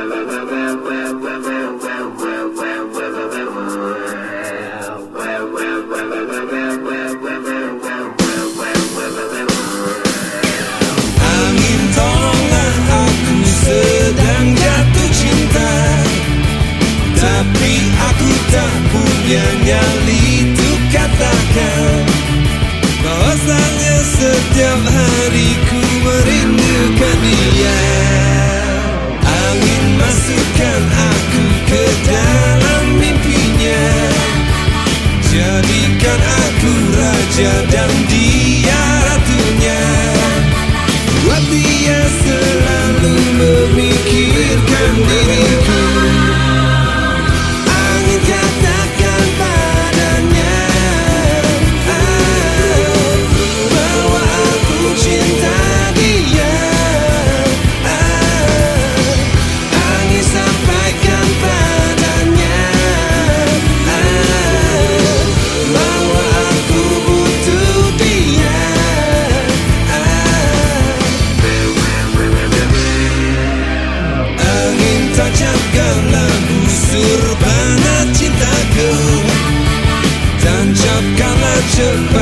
Thank you. Cepat tepat